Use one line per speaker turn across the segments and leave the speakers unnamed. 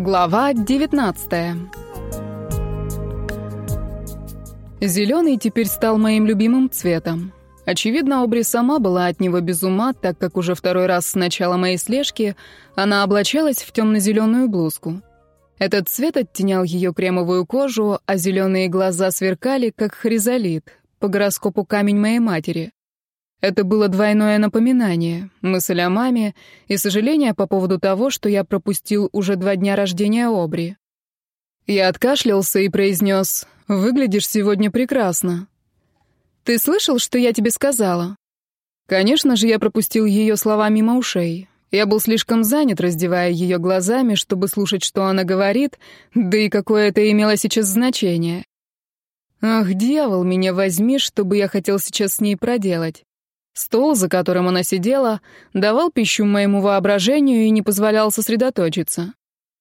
Глава 19 Зеленый теперь стал моим любимым цветом. Очевидно, Обри сама была от него без ума, так как уже второй раз с начала моей слежки она облачалась в темно-зеленую блузку. Этот цвет оттенял ее кремовую кожу, а зеленые глаза сверкали, как хризолит, по гороскопу камень моей матери. Это было двойное напоминание, мысль о маме и сожаление по поводу того, что я пропустил уже два дня рождения Обри. Я откашлялся и произнес «Выглядишь сегодня прекрасно». «Ты слышал, что я тебе сказала?» Конечно же, я пропустил ее слова мимо ушей. Я был слишком занят, раздевая ее глазами, чтобы слушать, что она говорит, да и какое это имело сейчас значение. Ах, дьявол, меня возьми, что бы я хотел сейчас с ней проделать. Стол, за которым она сидела, давал пищу моему воображению и не позволял сосредоточиться.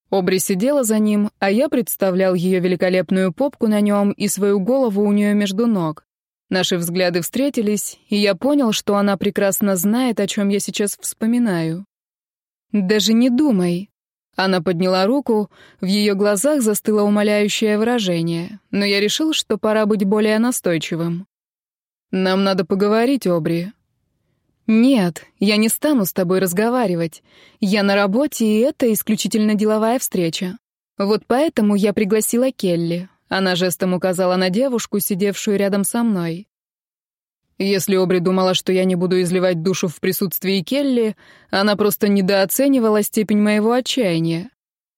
Обри сидела за ним, а я представлял ее великолепную попку на нем и свою голову у нее между ног. Наши взгляды встретились, и я понял, что она прекрасно знает, о чем я сейчас вспоминаю. «Даже не думай». Она подняла руку, в ее глазах застыло умоляющее выражение, но я решил, что пора быть более настойчивым. «Нам надо поговорить, Обри», «Нет, я не стану с тобой разговаривать. Я на работе, и это исключительно деловая встреча. Вот поэтому я пригласила Келли». Она жестом указала на девушку, сидевшую рядом со мной. Если Обри думала, что я не буду изливать душу в присутствии Келли, она просто недооценивала степень моего отчаяния.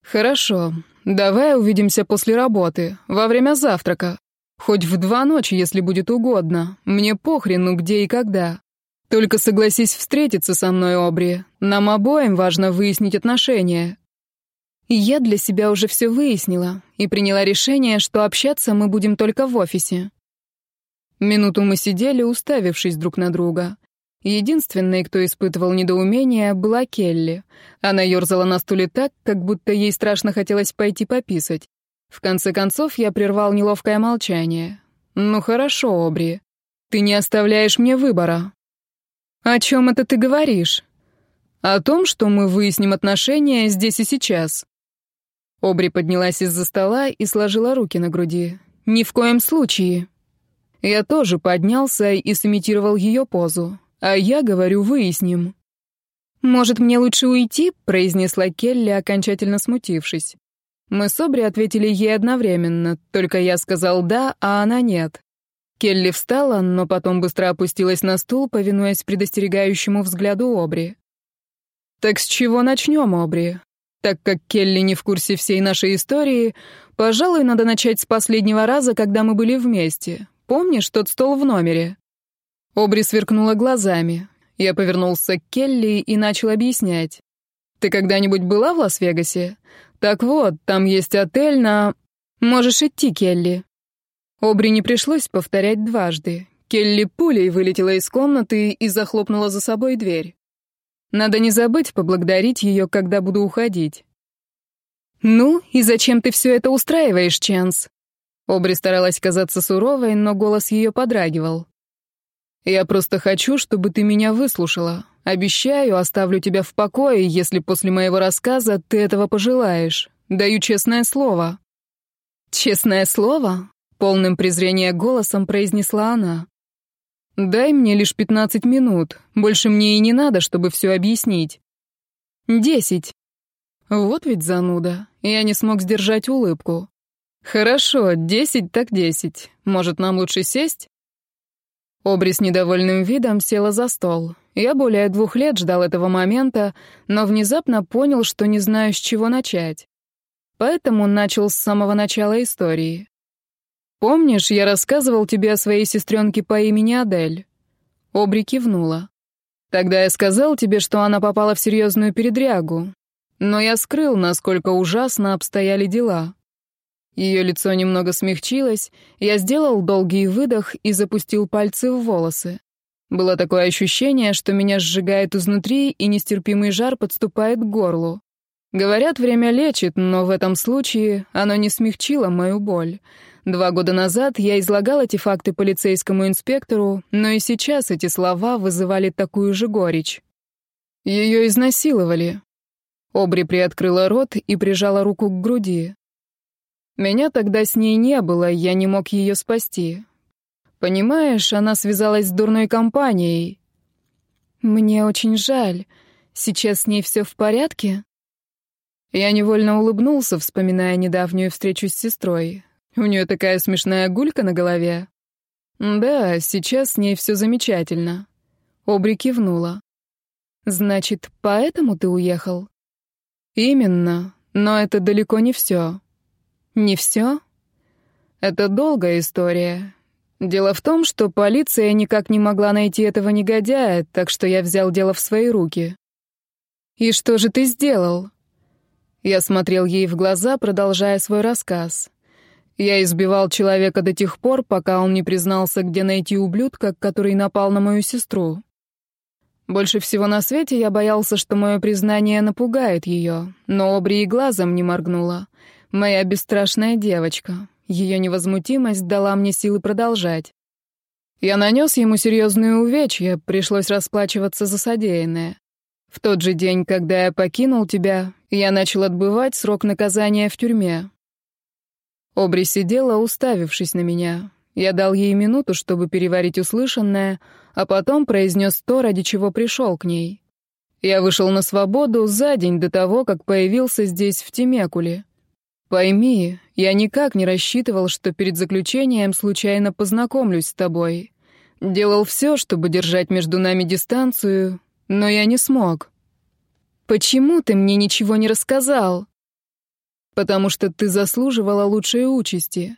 «Хорошо, давай увидимся после работы, во время завтрака. Хоть в два ночи, если будет угодно. Мне похрену, ну где и когда». Только согласись встретиться со мной, Обри. Нам обоим важно выяснить отношения. И я для себя уже все выяснила и приняла решение, что общаться мы будем только в офисе. Минуту мы сидели, уставившись друг на друга. Единственной, кто испытывал недоумение, была Келли. Она ерзала на стуле так, как будто ей страшно хотелось пойти пописать. В конце концов, я прервал неловкое молчание. «Ну хорошо, Обри. Ты не оставляешь мне выбора. «О чем это ты говоришь?» «О том, что мы выясним отношения здесь и сейчас». Обри поднялась из-за стола и сложила руки на груди. «Ни в коем случае». Я тоже поднялся и сымитировал ее позу. А я говорю, выясним. «Может, мне лучше уйти?» — произнесла Келли, окончательно смутившись. Мы с Обри ответили ей одновременно, только я сказал «да», а она «нет». Келли встала, но потом быстро опустилась на стул, повинуясь предостерегающему взгляду Обри. «Так с чего начнем, Обри? Так как Келли не в курсе всей нашей истории, пожалуй, надо начать с последнего раза, когда мы были вместе. Помнишь тот стол в номере?» Обри сверкнула глазами. Я повернулся к Келли и начал объяснять. «Ты когда-нибудь была в Лас-Вегасе? Так вот, там есть отель на...» «Можешь идти, Келли», Обри не пришлось повторять дважды. Келли пулей вылетела из комнаты и захлопнула за собой дверь. Надо не забыть поблагодарить ее, когда буду уходить. «Ну, и зачем ты все это устраиваешь, Чанс?» Обри старалась казаться суровой, но голос ее подрагивал. «Я просто хочу, чтобы ты меня выслушала. Обещаю, оставлю тебя в покое, если после моего рассказа ты этого пожелаешь. Даю честное слово». «Честное слово? Полным презрения голосом произнесла она. «Дай мне лишь пятнадцать минут. Больше мне и не надо, чтобы все объяснить». «Десять». Вот ведь зануда. Я не смог сдержать улыбку. «Хорошо, десять так десять. Может, нам лучше сесть?» Обри с недовольным видом села за стол. Я более двух лет ждал этого момента, но внезапно понял, что не знаю, с чего начать. Поэтому начал с самого начала истории. «Помнишь, я рассказывал тебе о своей сестренке по имени Адель?» Обри кивнула. «Тогда я сказал тебе, что она попала в серьезную передрягу. Но я скрыл, насколько ужасно обстояли дела». Ее лицо немного смягчилось, я сделал долгий выдох и запустил пальцы в волосы. Было такое ощущение, что меня сжигает изнутри, и нестерпимый жар подступает к горлу. Говорят, время лечит, но в этом случае оно не смягчило мою боль. Два года назад я излагал эти факты полицейскому инспектору, но и сейчас эти слова вызывали такую же горечь. Ее изнасиловали. Обри приоткрыла рот и прижала руку к груди. Меня тогда с ней не было, я не мог ее спасти. Понимаешь, она связалась с дурной компанией. Мне очень жаль. Сейчас с ней все в порядке? Я невольно улыбнулся, вспоминая недавнюю встречу с сестрой. У нее такая смешная гулька на голове. Да, сейчас с ней все замечательно. Обри кивнула. Значит, поэтому ты уехал? Именно, но это далеко не все. Не все? Это долгая история. Дело в том, что полиция никак не могла найти этого негодяя, так что я взял дело в свои руки. И что же ты сделал? Я смотрел ей в глаза, продолжая свой рассказ. Я избивал человека до тех пор, пока он не признался, где найти ублюдка, который напал на мою сестру. Больше всего на свете я боялся, что мое признание напугает ее, но Обри и глазом не моргнула. Моя бесстрашная девочка. Ее невозмутимость дала мне силы продолжать. Я нанес ему серьезные увечья, пришлось расплачиваться за содеянное. В тот же день, когда я покинул тебя, я начал отбывать срок наказания в тюрьме. Обри сидела, уставившись на меня. Я дал ей минуту, чтобы переварить услышанное, а потом произнес то, ради чего пришел к ней. Я вышел на свободу за день до того, как появился здесь, в Темекуле. Пойми, я никак не рассчитывал, что перед заключением случайно познакомлюсь с тобой. Делал все, чтобы держать между нами дистанцию, но я не смог. Почему ты мне ничего не рассказал? Потому что ты заслуживала лучшей участи.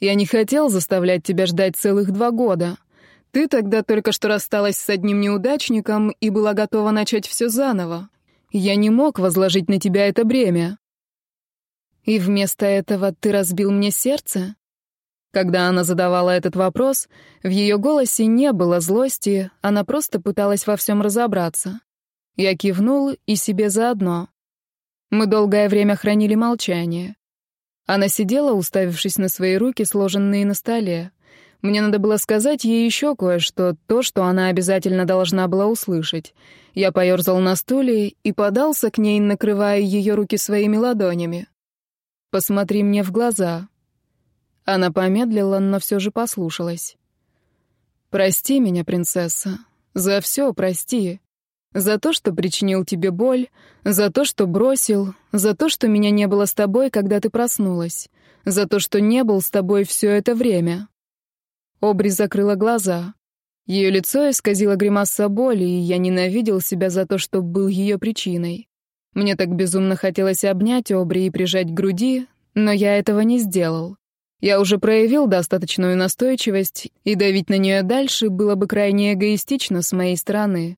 Я не хотел заставлять тебя ждать целых два года. Ты тогда только что рассталась с одним неудачником и была готова начать все заново. Я не мог возложить на тебя это бремя. И вместо этого ты разбил мне сердце? Когда она задавала этот вопрос, в ее голосе не было злости, она просто пыталась во всем разобраться. Я кивнул и себе заодно. Мы долгое время хранили молчание. Она сидела, уставившись на свои руки, сложенные на столе. Мне надо было сказать ей еще кое-что, то, что она обязательно должна была услышать. Я поерзал на стуле и подался к ней, накрывая ее руки своими ладонями. «Посмотри мне в глаза». Она помедлила, но все же послушалась. «Прости меня, принцесса. За все прости. За то, что причинил тебе боль, за то, что бросил, за то, что меня не было с тобой, когда ты проснулась, за то, что не был с тобой все это время». Обри закрыла глаза. Ее лицо исказило гримаса боли, и я ненавидел себя за то, что был ее причиной. Мне так безумно хотелось обнять Обри и прижать к груди, но я этого не сделал. Я уже проявил достаточную настойчивость, и давить на нее дальше было бы крайне эгоистично с моей стороны.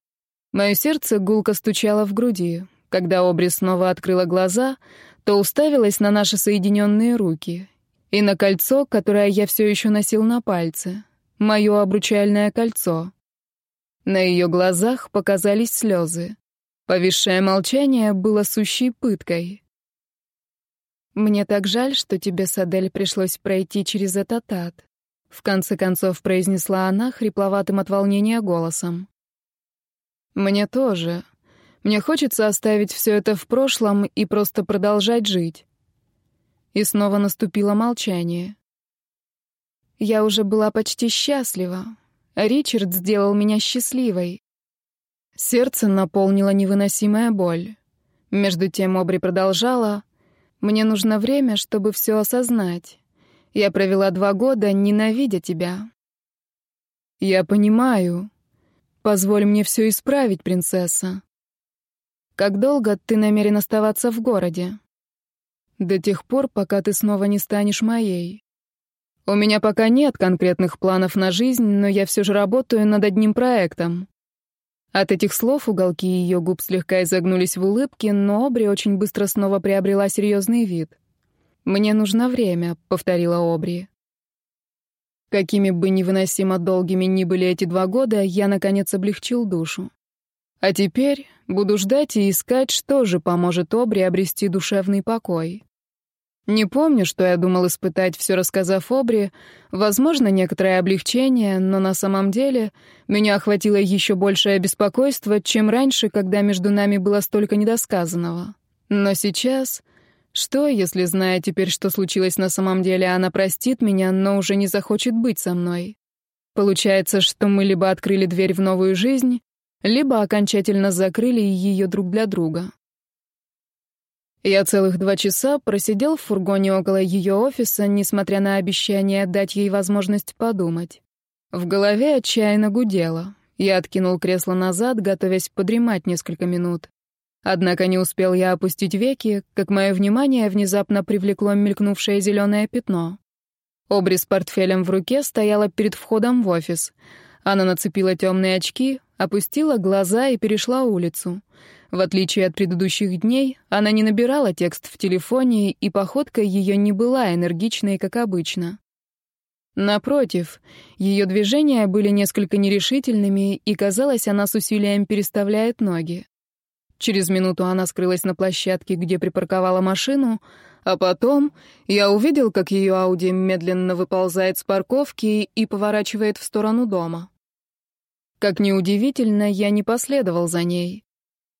Мое сердце гулко стучало в груди. Когда Обри снова открыла глаза, то уставилась на наши соединенные руки и на кольцо, которое я все еще носил на пальце, мое обручальное кольцо. На ее глазах показались слезы. Повисшее молчание было сущей пыткой. «Мне так жаль, что тебе, Садель, пришлось пройти через этот ад», — в конце концов произнесла она хрипловатым от волнения голосом. Мне тоже. Мне хочется оставить все это в прошлом и просто продолжать жить. И снова наступило молчание. Я уже была почти счастлива. Ричард сделал меня счастливой. Сердце наполнило невыносимая боль. Между тем Обри продолжала. «Мне нужно время, чтобы все осознать. Я провела два года, ненавидя тебя». «Я понимаю», Позволь мне все исправить, принцесса. Как долго ты намерен оставаться в городе? До тех пор, пока ты снова не станешь моей. У меня пока нет конкретных планов на жизнь, но я все же работаю над одним проектом. От этих слов уголки ее губ слегка изогнулись в улыбке, но Обри очень быстро снова приобрела серьезный вид. «Мне нужно время», — повторила Обри. Какими бы невыносимо долгими ни были эти два года, я, наконец, облегчил душу. А теперь буду ждать и искать, что же поможет Обри обрести душевный покой. Не помню, что я думал испытать, все рассказав Обри. Возможно, некоторое облегчение, но на самом деле меня охватило еще большее беспокойство, чем раньше, когда между нами было столько недосказанного. Но сейчас что, если, зная теперь, что случилось на самом деле, она простит меня, но уже не захочет быть со мной? Получается, что мы либо открыли дверь в новую жизнь, либо окончательно закрыли ее друг для друга. Я целых два часа просидел в фургоне около ее офиса, несмотря на обещание дать ей возможность подумать. В голове отчаянно гудело. Я откинул кресло назад, готовясь подремать несколько минут. Однако не успел я опустить веки, как мое внимание внезапно привлекло мелькнувшее зеленое пятно. Обри с портфелем в руке стояла перед входом в офис. Она нацепила темные очки, опустила глаза и перешла улицу. В отличие от предыдущих дней, она не набирала текст в телефоне, и походка ее не была энергичной, как обычно. Напротив, ее движения были несколько нерешительными, и, казалось, она с усилием переставляет ноги. Через минуту она скрылась на площадке, где припарковала машину, а потом я увидел, как ее Ауди медленно выползает с парковки и поворачивает в сторону дома. Как неудивительно, я не последовал за ней.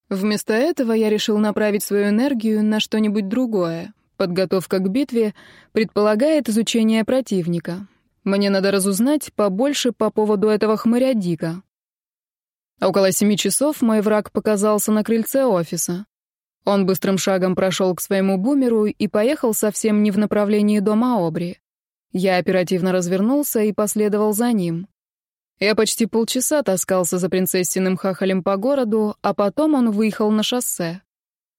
Вместо этого я решил направить свою энергию на что-нибудь другое. Подготовка к битве предполагает изучение противника. Мне надо разузнать побольше по поводу этого хмыря Дика. Около семи часов мой враг показался на крыльце офиса. Он быстрым шагом прошел к своему бумеру и поехал совсем не в направлении дома Обри. Я оперативно развернулся и последовал за ним. Я почти полчаса таскался за принцессиным хахалем по городу, а потом он выехал на шоссе.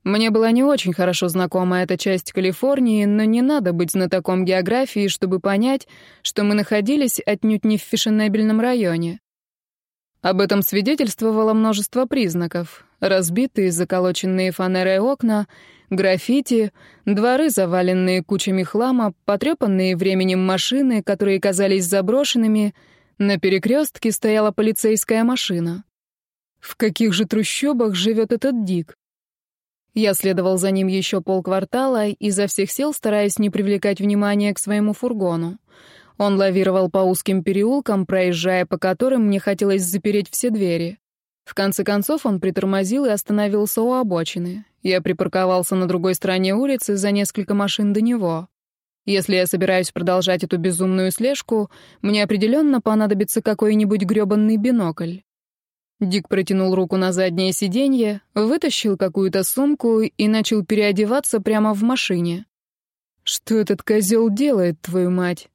Мне была не очень хорошо знакома эта часть Калифорнии, но не надо быть на таком географии, чтобы понять, что мы находились отнюдь не в фешенебельном районе. Об этом свидетельствовало множество признаков. Разбитые заколоченные фанеры окна, граффити, дворы, заваленные кучами хлама, потрепанные временем машины, которые казались заброшенными. На перекрестке стояла полицейская машина. В каких же трущобах живет этот Дик? Я следовал за ним еще полквартала, изо всех сил стараясь не привлекать внимания к своему фургону. Он лавировал по узким переулкам, проезжая по которым мне хотелось запереть все двери. В конце концов он притормозил и остановился у обочины. Я припарковался на другой стороне улицы за несколько машин до него. Если я собираюсь продолжать эту безумную слежку, мне определенно понадобится какой-нибудь грёбанный бинокль. Дик протянул руку на заднее сиденье, вытащил какую-то сумку и начал переодеваться прямо в машине. «Что этот козел делает, твою мать?»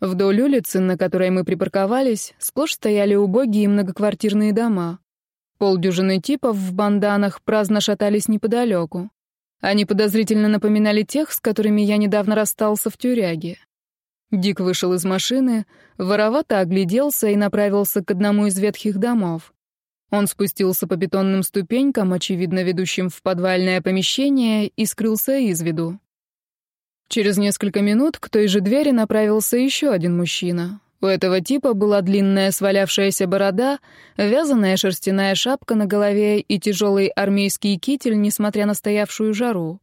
Вдоль улицы, на которой мы припарковались, сплошь стояли убогие многоквартирные дома. Полдюжины типов в банданах праздно шатались неподалеку. Они подозрительно напоминали тех, с которыми я недавно расстался в тюряге. Дик вышел из машины, воровато огляделся и направился к одному из ветхих домов. Он спустился по бетонным ступенькам, очевидно ведущим в подвальное помещение, и скрылся из виду. Через несколько минут к той же двери направился еще один мужчина. У этого типа была длинная свалявшаяся борода, вязаная шерстяная шапка на голове и тяжелый армейский китель, несмотря на стоявшую жару.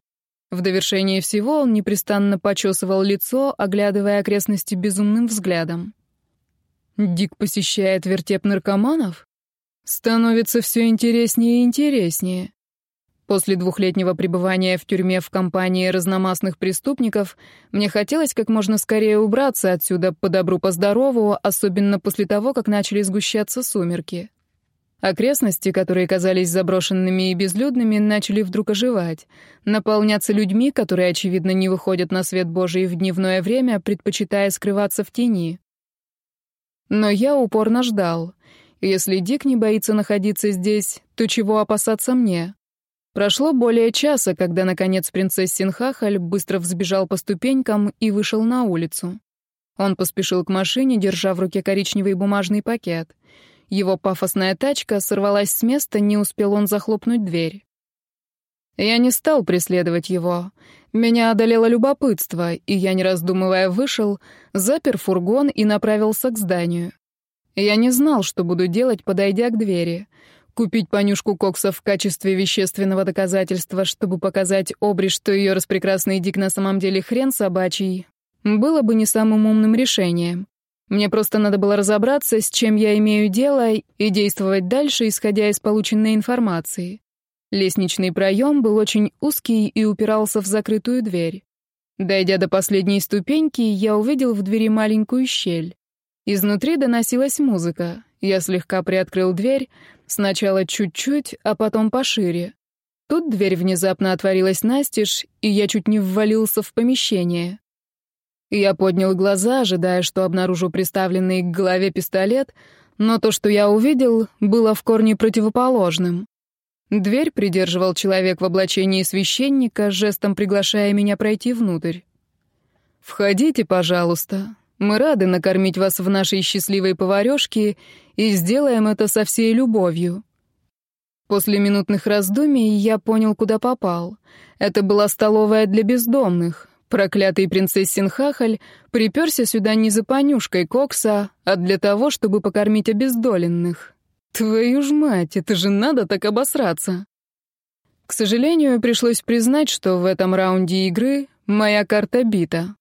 В довершение всего он непрестанно почесывал лицо, оглядывая окрестности безумным взглядом. Дик посещает вертеп наркоманов? Становится все интереснее и интереснее. После двухлетнего пребывания в тюрьме в компании разномастных преступников мне хотелось как можно скорее убраться отсюда по добру, по здорову, особенно после того, как начали сгущаться сумерки. Окрестности, которые казались заброшенными и безлюдными, начали вдруг оживать, наполняться людьми, которые, очевидно, не выходят на свет Божий в дневное время, предпочитая скрываться в тени. Но я упорно ждал. Если Дик не боится находиться здесь, то чего опасаться мне? Прошло более часа, когда, наконец, принцессин Хахаль быстро взбежал по ступенькам и вышел на улицу. Он поспешил к машине, держа в руке коричневый бумажный пакет. Его пафосная тачка сорвалась с места, не успел он захлопнуть дверь. Я не стал преследовать его. Меня одолело любопытство, и я, не раздумывая, вышел, запер фургон и направился к зданию. Я не знал, что буду делать, подойдя к двери. Купить понюшку кокса в качестве вещественного доказательства, чтобы показать Обри, что ее распрекрасный дик на самом деле хрен собачий, было бы не самым умным решением. Мне просто надо было разобраться, с чем я имею дело, и действовать дальше, исходя из полученной информации. Лестничный проем был очень узкий и упирался в закрытую дверь. Дойдя до последней ступеньки, я увидел в двери маленькую щель. Изнутри доносилась музыка. Я слегка приоткрыл дверь, сначала чуть-чуть, а потом пошире. Тут дверь внезапно отворилась настежь, и я чуть не ввалился в помещение. Я поднял глаза, ожидая, что обнаружу приставленный к голове пистолет, но то, что я увидел, было в корне противоположным. Дверь придерживал человек в облачении священника, жестом приглашая меня пройти внутрь. «Входите, пожалуйста», мы рады накормить вас в нашей счастливой поварёшке и сделаем это со всей любовью». После минутных раздумий я понял, куда попал. Это была столовая для бездомных. Проклятый принцессин Хахаль приперся сюда не за понюшкой кокса, а для того, чтобы покормить обездоленных. Твою ж мать, это же надо так обосраться. К сожалению, пришлось признать, что в этом раунде игры моя карта бита.